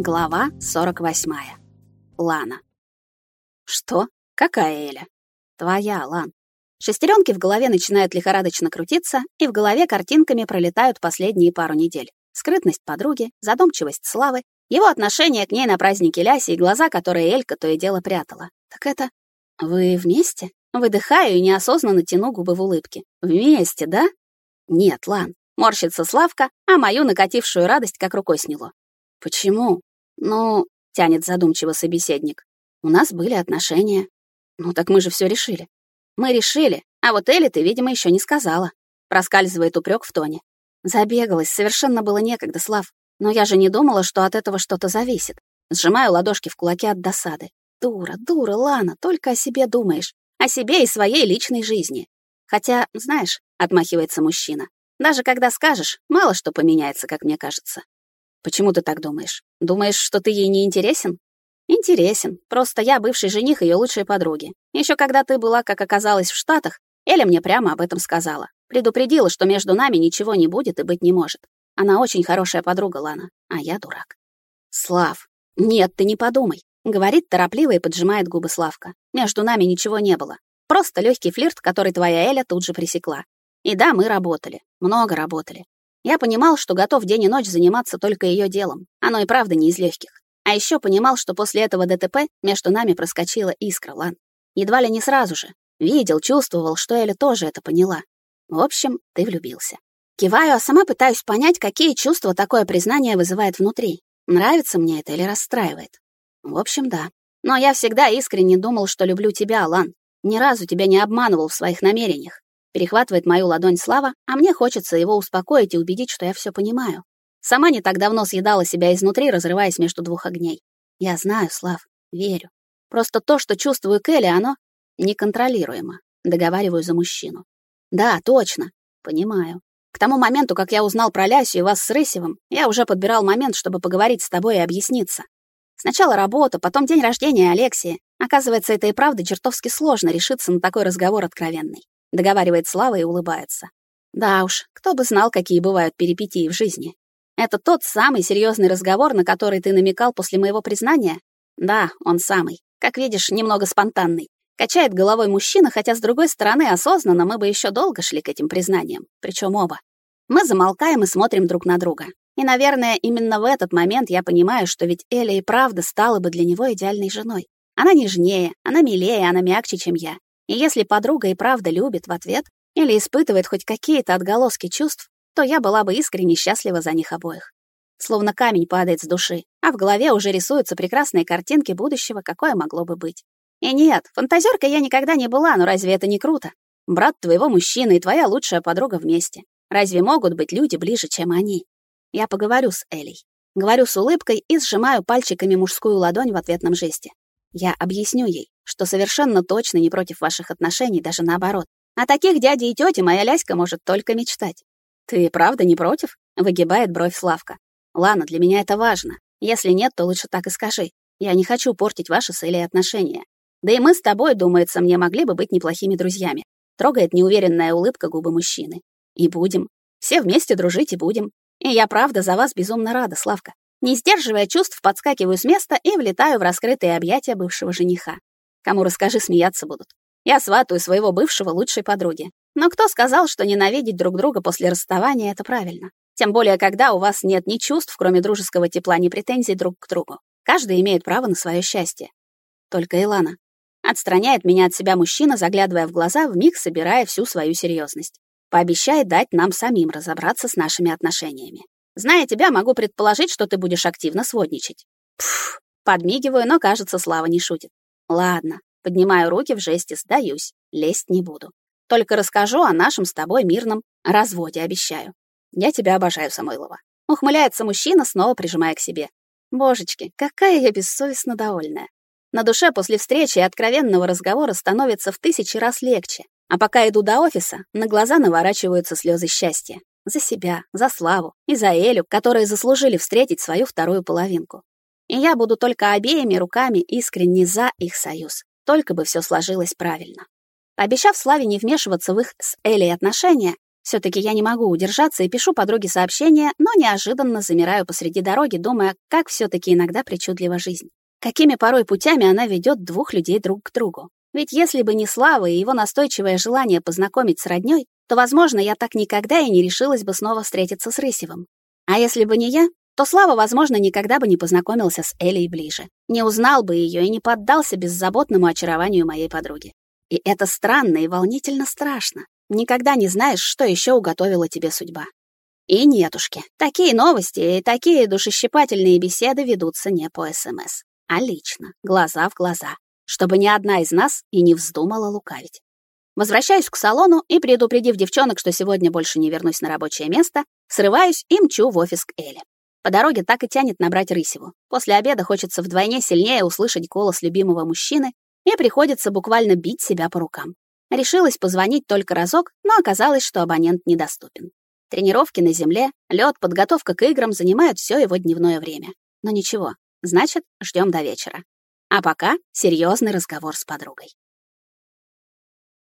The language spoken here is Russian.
Глава 48. Лана. Что? Какая Эля? Твоя, Лан. Шестеренки в голове начинают лихорадочно крутиться, и в голове картинками пролетают последние пару недель. Скрытность подруги, задумчивость Славы, его отношение к ней на празднике Ляси и глаза, которые Элька то и дело прятала. Так это... Вы вместе? Выдыхаю и неосознанно тяну губы в улыбке. Вместе, да? Нет, Лан. Морщится Славка, а мою накатившую радость как рукой сняло. Почему? Ну, тянет задумчиво собеседник. У нас были отношения. Ну так мы же все решили. Мы решили, а вот Элли ты, видимо, еще не сказала. Проскальзывает упрек в тоне. Забегалась, совершенно было некогда, Слав. Но я же не думала, что от этого что-то зависит. Сжимаю ладошки в кулаки от досады. Дура, дура, Лана, только о себе думаешь. О себе и своей личной жизни. Хотя, знаешь, отмахивается мужчина, даже когда скажешь, мало что поменяется, как мне кажется. Почему ты так думаешь? Думаешь, что ты ей не интересен? Интересен. Просто я бывший жених ее лучшей подруги. Еще когда ты была, как оказалось, в Штатах, Эля мне прямо об этом сказала. Предупредила, что между нами ничего не будет и быть не может. Она очень хорошая подруга, Лана, а я дурак. Слав, нет, ты не подумай. Говорит торопливо и поджимает губы Славка. Между нами ничего не было. Просто легкий флирт, который твоя Эля тут же пресекла. И да, мы работали. Много работали. Я понимал, что готов день и ночь заниматься только ее делом. Оно и правда не из легких. А еще понимал, что после этого ДТП между нами проскочила искра, Лан. Едва ли не сразу же. Видел, чувствовал, что Эля тоже это поняла. В общем, ты влюбился. Киваю, а сама пытаюсь понять, какие чувства такое признание вызывает внутри. Нравится мне это или расстраивает? В общем, да. Но я всегда искренне думал, что люблю тебя, Лан. Ни разу тебя не обманывал в своих намерениях. Перехватывает мою ладонь Слава, а мне хочется его успокоить и убедить, что я все понимаю. Сама не так давно съедала себя изнутри, разрываясь между двух огней. Я знаю, Слав, верю. Просто то, что чувствую к Элли, оно неконтролируемо. Договариваю за мужчину. Да, точно. Понимаю. К тому моменту, как я узнал про Лясю и вас с Рысевым, я уже подбирал момент, чтобы поговорить с тобой и объясниться. Сначала работа, потом день рождения Алексии. Оказывается, это и правда чертовски сложно решиться на такой разговор откровенный договаривает Слава и улыбается. Да уж, кто бы знал, какие бывают перипетии в жизни. Это тот самый серьезный разговор, на который ты намекал после моего признания? Да, он самый. Как видишь, немного спонтанный. Качает головой мужчина, хотя с другой стороны, осознанно мы бы еще долго шли к этим признаниям, причем оба. Мы замолкаем и смотрим друг на друга. И, наверное, именно в этот момент я понимаю, что ведь Эля и правда стала бы для него идеальной женой. Она нежнее, она милее, она мягче, чем я. И если подруга и правда любит в ответ или испытывает хоть какие-то отголоски чувств, то я была бы искренне счастлива за них обоих. Словно камень падает с души, а в голове уже рисуются прекрасные картинки будущего, какое могло бы быть. И нет, фантазеркой я никогда не была, но разве это не круто? Брат твоего мужчины и твоя лучшая подруга вместе. Разве могут быть люди ближе, чем они? Я поговорю с Элей. Говорю с улыбкой и сжимаю пальчиками мужскую ладонь в ответном жесте. Я объясню ей, что совершенно точно не против ваших отношений, даже наоборот. О таких дяди и тёте моя Ляська может только мечтать. Ты правда не против? Выгибает бровь Славка. Ладно, для меня это важно. Если нет, то лучше так и скажи. Я не хочу портить ваши с Элей отношения. Да и мы с тобой, думается, мне могли бы быть неплохими друзьями. Трогает неуверенная улыбка губы мужчины. И будем. Все вместе дружить и будем. И я правда за вас безумно рада, Славка. Не сдерживая чувств, подскакиваю с места и влетаю в раскрытые объятия бывшего жениха. Кому расскажи, смеяться будут. Я сватаю своего бывшего лучшей подруги. Но кто сказал, что ненавидеть друг друга после расставания — это правильно? Тем более, когда у вас нет ни чувств, кроме дружеского тепла, ни претензий друг к другу. Каждый имеет право на свое счастье. Только Илана. Отстраняет меня от себя мужчина, заглядывая в глаза, вмиг собирая всю свою серьезность. Пообещай дать нам самим разобраться с нашими отношениями. Зная тебя, могу предположить, что ты будешь активно сводничать. Пф, подмигиваю, но, кажется, Слава не шутит. Ладно, поднимаю руки в жесте, сдаюсь, лезть не буду. Только расскажу о нашем с тобой мирном разводе, обещаю. Я тебя обожаю, Самойлова. Ухмыляется мужчина, снова прижимая к себе. Божечки, какая я бессовестно довольная. На душе после встречи и откровенного разговора становится в тысячи раз легче. А пока иду до офиса, на глаза наворачиваются слезы счастья. За себя, за Славу и за Элю, которые заслужили встретить свою вторую половинку. И я буду только обеими руками искренне за их союз, только бы все сложилось правильно. Пообещав Славе не вмешиваться в их с Элей отношения, все таки я не могу удержаться и пишу подруге сообщение, но неожиданно замираю посреди дороги, думая, как все таки иногда причудлива жизнь. Какими порой путями она ведет двух людей друг к другу. Ведь если бы не Слава и его настойчивое желание познакомить с роднёй, то, возможно, я так никогда и не решилась бы снова встретиться с Рысевым. А если бы не я, то Слава, возможно, никогда бы не познакомился с Элей ближе, не узнал бы ее и не поддался беззаботному очарованию моей подруги. И это странно и волнительно страшно. Никогда не знаешь, что еще уготовила тебе судьба. И нетушки, такие новости и такие душещипательные беседы ведутся не по СМС, а лично, глаза в глаза, чтобы ни одна из нас и не вздумала лукавить. Возвращаюсь к салону и, предупредив девчонок, что сегодня больше не вернусь на рабочее место, срываюсь и мчу в офис к Эле. По дороге так и тянет набрать Рысеву. После обеда хочется вдвойне сильнее услышать голос любимого мужчины, и приходится буквально бить себя по рукам. Решилась позвонить только разок, но оказалось, что абонент недоступен. Тренировки на земле, лед, подготовка к играм занимают все его дневное время. Но ничего, значит, ждем до вечера. А пока серьезный разговор с подругой.